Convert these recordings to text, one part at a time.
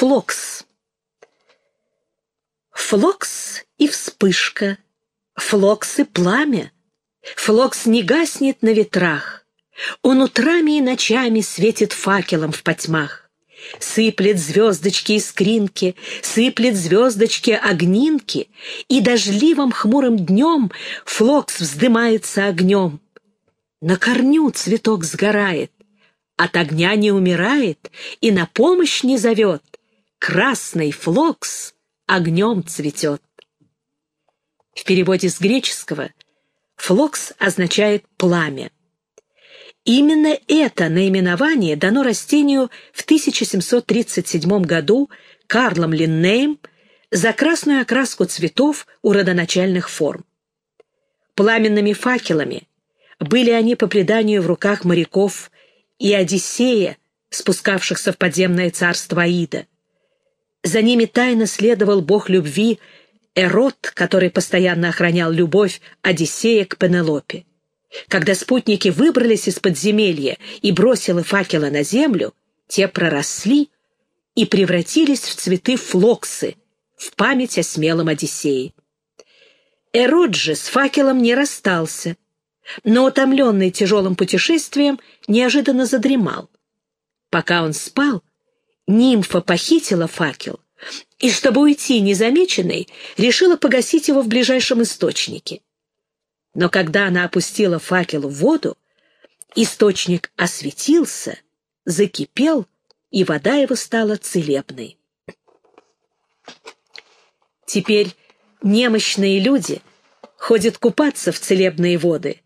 Флокс. Флокс и вспышка, флокс и пламя. Флокс не гаснет на ветрах. Он утрами и ночами светит факелом в потьмах. Сыплет звездочки искринки, сыплет звездочки огнинки, и дождливым хмурым днем флокс вздымается огнем. На корню цветок сгорает, от огня не умирает и на помощь не зовет. Красный флокс огнем цветет. В переводе с греческого флокс означает «пламя». Именно это наименование дано растению в 1737 году Карлом Линнеем за красную окраску цветов у родоначальных форм. Пламенными факелами были они по преданию в руках моряков и Одиссея, спускавшихся в подземное царство Аида. За ними тайно следовал бог любви Эрот, который постоянно охранял любовь Одиссея к Пенелопе. Когда спутники выбрались из подземелья и бросили факелы на землю, те проросли и превратились в цветы флоксы, в память о смелом Одиссее. Эрот же с факелом не расстался, но, утомленный тяжелым путешествием, неожиданно задремал. Пока он спал, нимфа похитила факел и, чтобы уйти незамеченной, решила погасить его в ближайшем источнике. Но когда она опустила факел в воду, источник осветился, закипел, и вода его стала целебной. Теперь немощные люди ходят купаться в целебные воды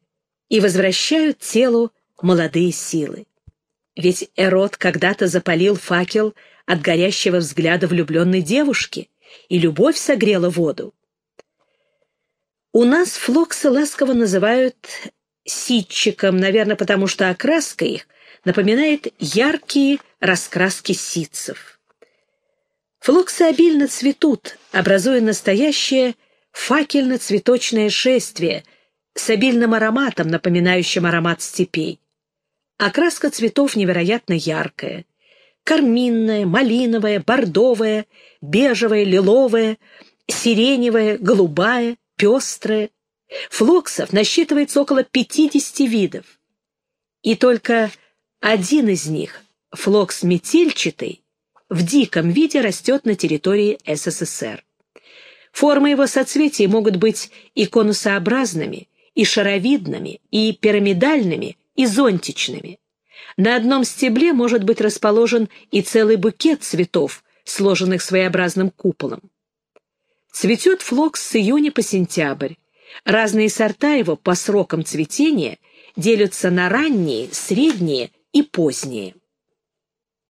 и возвращают телу молодые силы. Ведь Эрот когда-то запалил факел от горящего взгляда влюбленной девушки, и любовь согрела воду. У нас флоксы ласково называют ситчиком, наверное, потому что окраска их напоминает яркие раскраски ситцев. Флоксы обильно цветут, образуя настоящее факельно-цветочное шествие с обильным ароматом, напоминающим аромат степей. Окраска цветов невероятно яркая. Карминная, малиновая, бордовая, бежевая, лиловая, сиреневая, голубая, пестрая. Флоксов насчитывается около 50 видов. И только один из них, флокс метельчатый, в диком виде растет на территории СССР. Формы его соцветий могут быть и конусообразными, и шаровидными, и пирамидальными, и зонтичными. На одном стебле может быть расположен и целый букет цветов, сложенных своеобразным куполом. Цветет флокс с июня по сентябрь. Разные сорта его по срокам цветения делятся на ранние, средние и поздние.